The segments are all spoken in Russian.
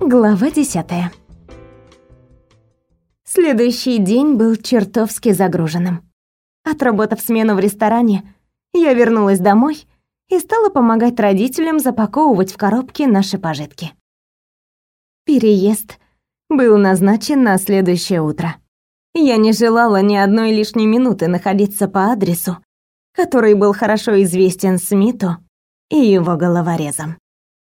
Глава десятая. Следующий день был чертовски загруженным. Отработав смену в ресторане, я вернулась домой и стала помогать родителям запаковывать в коробки наши пожитки. Переезд был назначен на следующее утро. Я не желала ни одной лишней минуты находиться по адресу, который был хорошо известен Смиту и его головорезам.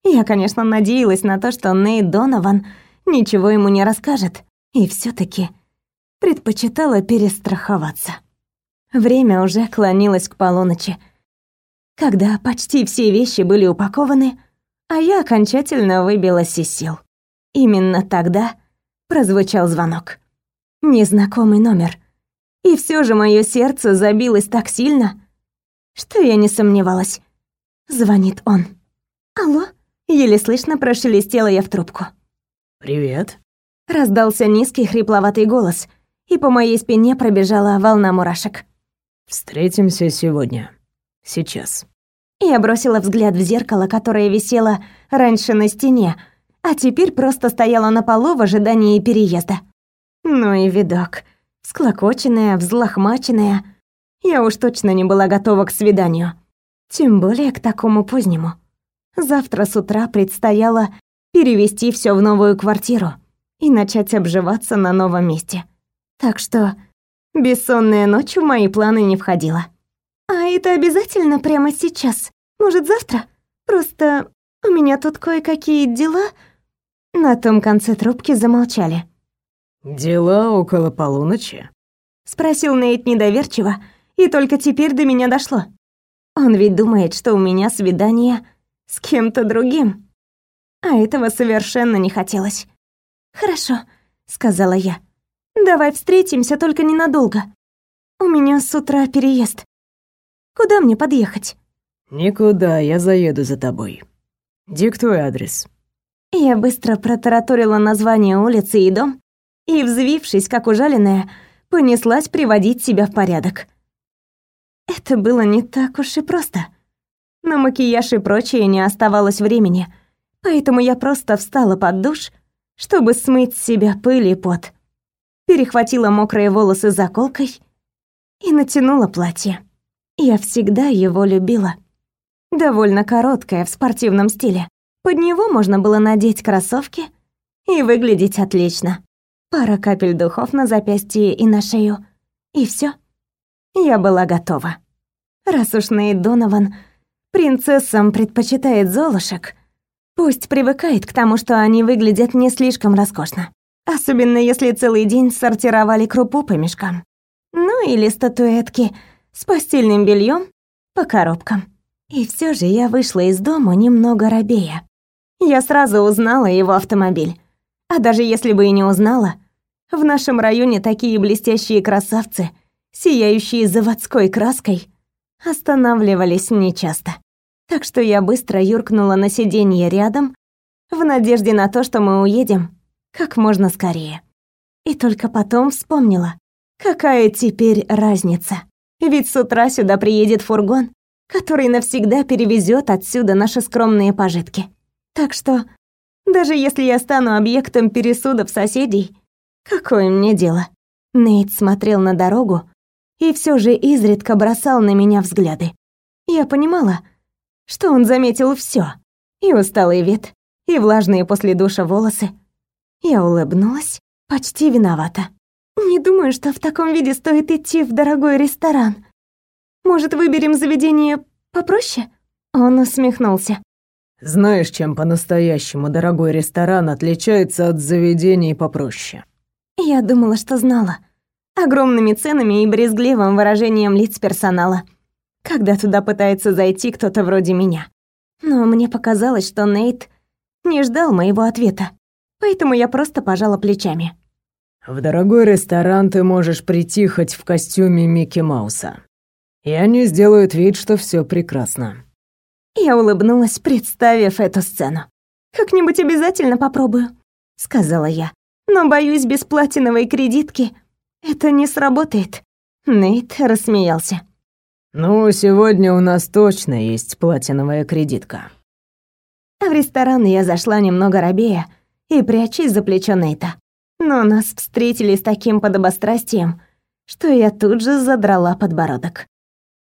Я, конечно, надеялась на то, что Нейт Донован ничего ему не расскажет, и все таки предпочитала перестраховаться. Время уже клонилось к полуночи, когда почти все вещи были упакованы, а я окончательно выбилась из сил. Именно тогда прозвучал звонок. Незнакомый номер. И все же мое сердце забилось так сильно, что я не сомневалась. Звонит он. «Алло?» Еле слышно прошелестела я в трубку. «Привет». Раздался низкий хрипловатый голос, и по моей спине пробежала волна мурашек. «Встретимся сегодня. Сейчас». Я бросила взгляд в зеркало, которое висело раньше на стене, а теперь просто стояла на полу в ожидании переезда. Ну и видок. Склокоченная, взлохмаченная. Я уж точно не была готова к свиданию. Тем более к такому позднему. Завтра с утра предстояло перевести все в новую квартиру и начать обживаться на новом месте. Так что бессонная ночь в мои планы не входила. А это обязательно прямо сейчас? Может, завтра? Просто у меня тут кое-какие дела. На том конце трубки замолчали. Дела около полуночи? Спросил Нейт недоверчиво, и только теперь до меня дошло. Он ведь думает, что у меня свидание с кем-то другим. А этого совершенно не хотелось. «Хорошо», — сказала я. «Давай встретимся, только ненадолго. У меня с утра переезд. Куда мне подъехать?» «Никуда, я заеду за тобой. Диктуй адрес». Я быстро протараторила название улицы и дом, и, взвившись, как ужаленная, понеслась приводить себя в порядок. Это было не так уж и просто. На макияж и прочее не оставалось времени, поэтому я просто встала под душ, чтобы смыть с себя пыль и пот. Перехватила мокрые волосы заколкой и натянула платье. Я всегда его любила. Довольно короткое, в спортивном стиле. Под него можно было надеть кроссовки и выглядеть отлично. Пара капель духов на запястье и на шею. И все. Я была готова. Раз уж Нейт Донован принцессам предпочитает золушек, пусть привыкает к тому, что они выглядят не слишком роскошно. Особенно если целый день сортировали крупу по мешкам. Ну или статуэтки с постельным бельем по коробкам. И все же я вышла из дома немного робея. Я сразу узнала его автомобиль. А даже если бы и не узнала, в нашем районе такие блестящие красавцы, сияющие заводской краской, останавливались нечасто. Так что я быстро юркнула на сиденье рядом, в надежде на то, что мы уедем как можно скорее. И только потом вспомнила, какая теперь разница. Ведь с утра сюда приедет фургон, который навсегда перевезет отсюда наши скромные пожитки. Так что, даже если я стану объектом пересудов соседей, какое мне дело? Нейт смотрел на дорогу, и все же изредка бросал на меня взгляды. Я понимала, что он заметил все: и усталый вид, и влажные после душа волосы. Я улыбнулась, почти виновата. Не думаю, что в таком виде стоит идти в дорогой ресторан. Может, выберем заведение попроще? Он усмехнулся. Знаешь, чем по-настоящему дорогой ресторан отличается от заведений попроще? Я думала, что знала огромными ценами и брезгливым выражением лиц персонала, когда туда пытается зайти кто-то вроде меня. Но мне показалось, что Нейт не ждал моего ответа, поэтому я просто пожала плечами. В дорогой ресторан ты можешь прийти хоть в костюме Микки Мауса. И они сделают вид, что все прекрасно. Я улыбнулась, представив эту сцену. «Как-нибудь обязательно попробую», — сказала я. «Но, боюсь, без платиновой кредитки это не сработает. Нейт рассмеялся. Ну, сегодня у нас точно есть платиновая кредитка. В ресторан я зашла немного робея и прячась за плечо Нейта. Но нас встретили с таким подобострастием, что я тут же задрала подбородок.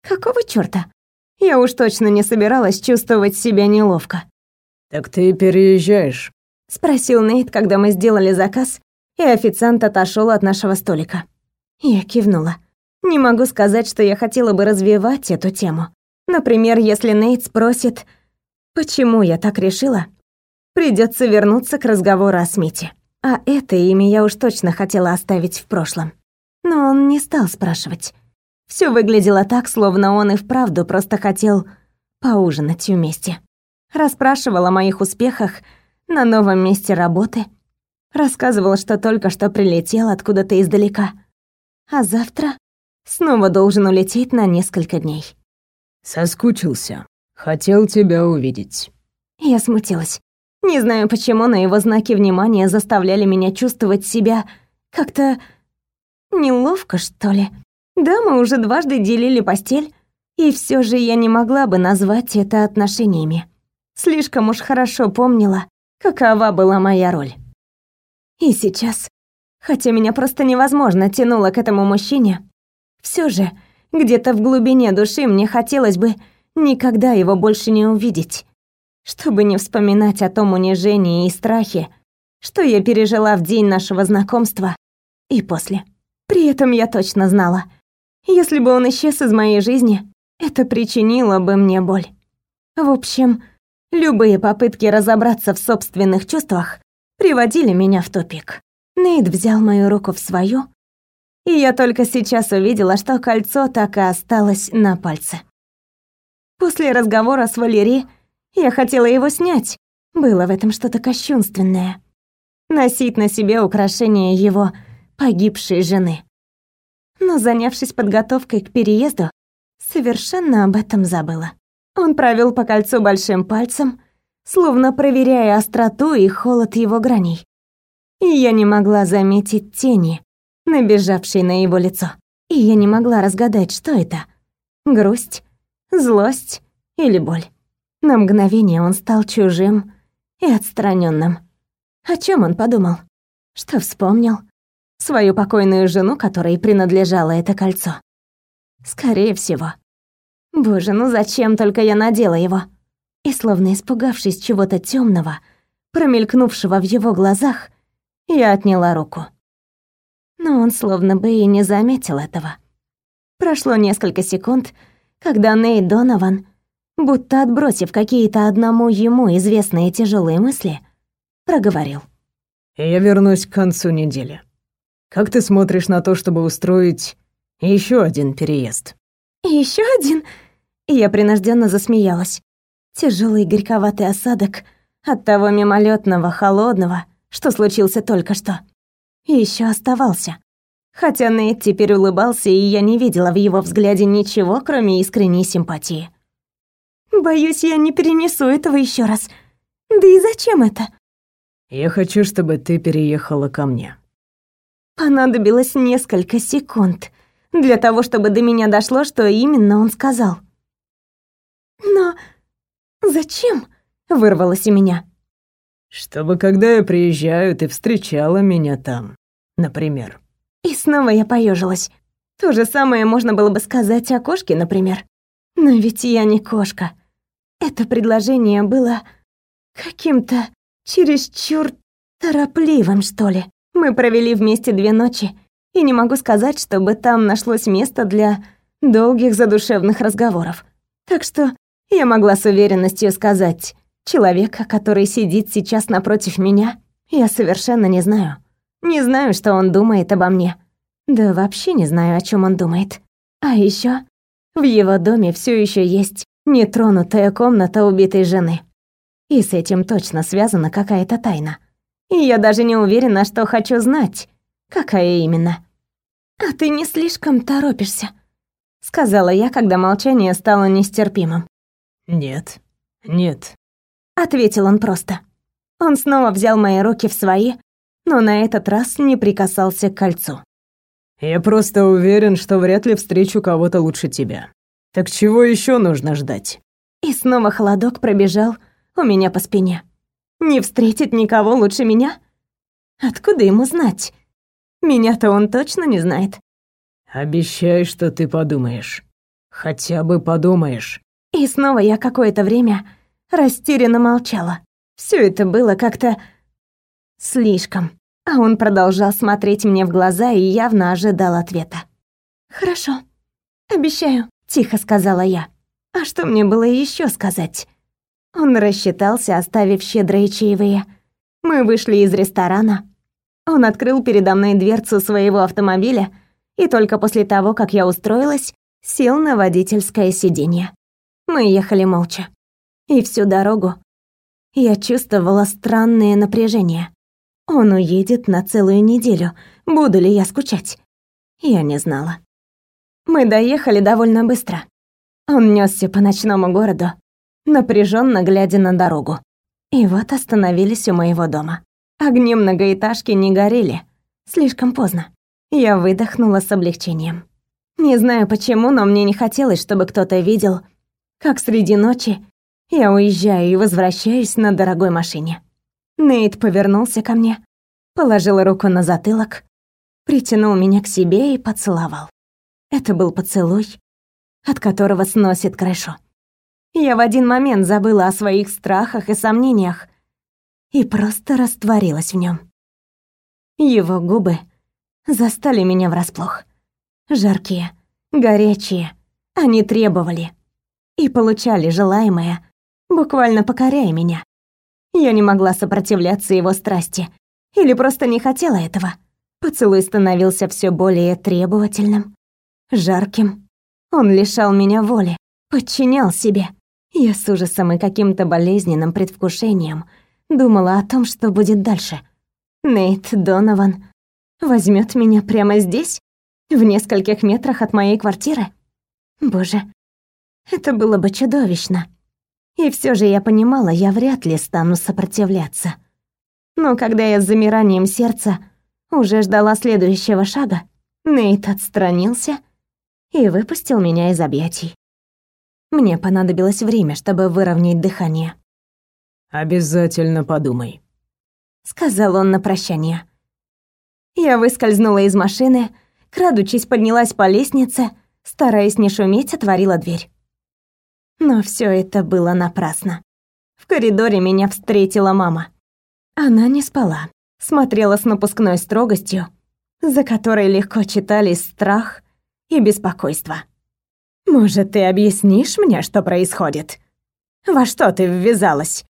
Какого чёрта? Я уж точно не собиралась чувствовать себя неловко. «Так ты переезжаешь?» — спросил Нейт, когда мы сделали заказ, и официант отошел от нашего столика. Я кивнула. Не могу сказать, что я хотела бы развивать эту тему. Например, если Нейт спросит, почему я так решила, придется вернуться к разговору о Смите. А это имя я уж точно хотела оставить в прошлом. Но он не стал спрашивать. Все выглядело так, словно он и вправду просто хотел поужинать вместе. Расспрашивал о моих успехах на новом месте работы. Рассказывал, что только что прилетел откуда-то издалека. А завтра снова должен улететь на несколько дней. Соскучился. Хотел тебя увидеть. Я смутилась. Не знаю почему, но его знаки внимания заставляли меня чувствовать себя как-то неловко, что ли. Да, мы уже дважды делили постель, и все же я не могла бы назвать это отношениями. Слишком уж хорошо помнила, какова была моя роль. И сейчас, хотя меня просто невозможно тянуло к этому мужчине, все же где-то в глубине души мне хотелось бы никогда его больше не увидеть, чтобы не вспоминать о том унижении и страхе, что я пережила в день нашего знакомства и после. При этом я точно знала, если бы он исчез из моей жизни, это причинило бы мне боль. В общем, любые попытки разобраться в собственных чувствах приводили меня в тупик. Нейт взял мою руку в свою, и я только сейчас увидела, что кольцо так и осталось на пальце. После разговора с Валери я хотела его снять. Было в этом что-то кощунственное. Носить на себе украшение его погибшей жены но, занявшись подготовкой к переезду, совершенно об этом забыла. Он провел по кольцу большим пальцем, словно проверяя остроту и холод его граней. И я не могла заметить тени, набежавшей на его лицо. И я не могла разгадать, что это — грусть, злость или боль. На мгновение он стал чужим и отстраненным. О чем он подумал? Что вспомнил? свою покойную жену, которой принадлежало это кольцо. Скорее всего. Боже, ну зачем только я надела его? И словно испугавшись чего-то темного, промелькнувшего в его глазах, я отняла руку. Но он словно бы и не заметил этого. Прошло несколько секунд, когда Нейт Донован, будто отбросив какие-то одному ему известные тяжелые мысли, проговорил. «Я вернусь к концу недели. Как ты смотришь на то, чтобы устроить еще один переезд? Еще один? Я принужденно засмеялась. Тяжелый горьковатый осадок от того мимолетного холодного, что случился только что. Еще оставался. Хотя Нейт теперь улыбался, и я не видела в его взгляде ничего, кроме искренней симпатии. Боюсь, я не перенесу этого еще раз. Да и зачем это? Я хочу, чтобы ты переехала ко мне. Понадобилось несколько секунд для того, чтобы до меня дошло, что именно он сказал. «Но зачем?» — вырвалось у меня. «Чтобы, когда я приезжаю, ты встречала меня там, например». И снова я поежилась. То же самое можно было бы сказать о кошке, например. Но ведь я не кошка. Это предложение было каким-то чересчур торопливым, что ли. Мы провели вместе две ночи, и не могу сказать, чтобы там нашлось место для долгих задушевных разговоров. Так что я могла с уверенностью сказать, человека, который сидит сейчас напротив меня, я совершенно не знаю. Не знаю, что он думает обо мне. Да вообще не знаю, о чем он думает. А еще в его доме все еще есть нетронутая комната убитой жены. И с этим точно связана какая-то тайна. И я даже не уверена, что хочу знать, какая именно. «А ты не слишком торопишься», — сказала я, когда молчание стало нестерпимым. «Нет, нет», — ответил он просто. Он снова взял мои руки в свои, но на этот раз не прикасался к кольцу. «Я просто уверен, что вряд ли встречу кого-то лучше тебя. Так чего еще нужно ждать?» И снова холодок пробежал у меня по спине. Не встретит никого лучше меня? Откуда ему знать? Меня-то он точно не знает. Обещай, что ты подумаешь. Хотя бы подумаешь. И снова я какое-то время растерянно молчала. Все это было как-то слишком. А он продолжал смотреть мне в глаза и явно ожидал ответа. «Хорошо, обещаю», — тихо сказала я. А что мне было еще сказать? Он рассчитался, оставив щедрые чаевые. Мы вышли из ресторана. Он открыл передо мной дверцу своего автомобиля и только после того, как я устроилась, сел на водительское сиденье. Мы ехали молча. И всю дорогу я чувствовала странное напряжение. Он уедет на целую неделю. Буду ли я скучать? Я не знала. Мы доехали довольно быстро. Он нёсся по ночному городу, напряженно глядя на дорогу. И вот остановились у моего дома. Огни многоэтажки не горели. Слишком поздно. Я выдохнула с облегчением. Не знаю почему, но мне не хотелось, чтобы кто-то видел, как среди ночи я уезжаю и возвращаюсь на дорогой машине. Нейт повернулся ко мне, положил руку на затылок, притянул меня к себе и поцеловал. Это был поцелуй, от которого сносит крышу. Я в один момент забыла о своих страхах и сомнениях и просто растворилась в нем. Его губы застали меня врасплох. Жаркие, горячие, они требовали и получали желаемое, буквально покоряя меня. Я не могла сопротивляться его страсти или просто не хотела этого. Поцелуй становился все более требовательным, жарким, он лишал меня воли, подчинял себе. Я с ужасом и каким-то болезненным предвкушением думала о том, что будет дальше. Нейт Донован возьмет меня прямо здесь, в нескольких метрах от моей квартиры. Боже, это было бы чудовищно. И все же я понимала, я вряд ли стану сопротивляться. Но когда я с замиранием сердца уже ждала следующего шага, Нейт отстранился и выпустил меня из объятий. Мне понадобилось время, чтобы выровнять дыхание. «Обязательно подумай», — сказал он на прощание. Я выскользнула из машины, крадучись поднялась по лестнице, стараясь не шуметь, отворила дверь. Но все это было напрасно. В коридоре меня встретила мама. Она не спала, смотрела с напускной строгостью, за которой легко читались страх и беспокойство. «Может, ты объяснишь мне, что происходит? Во что ты ввязалась?»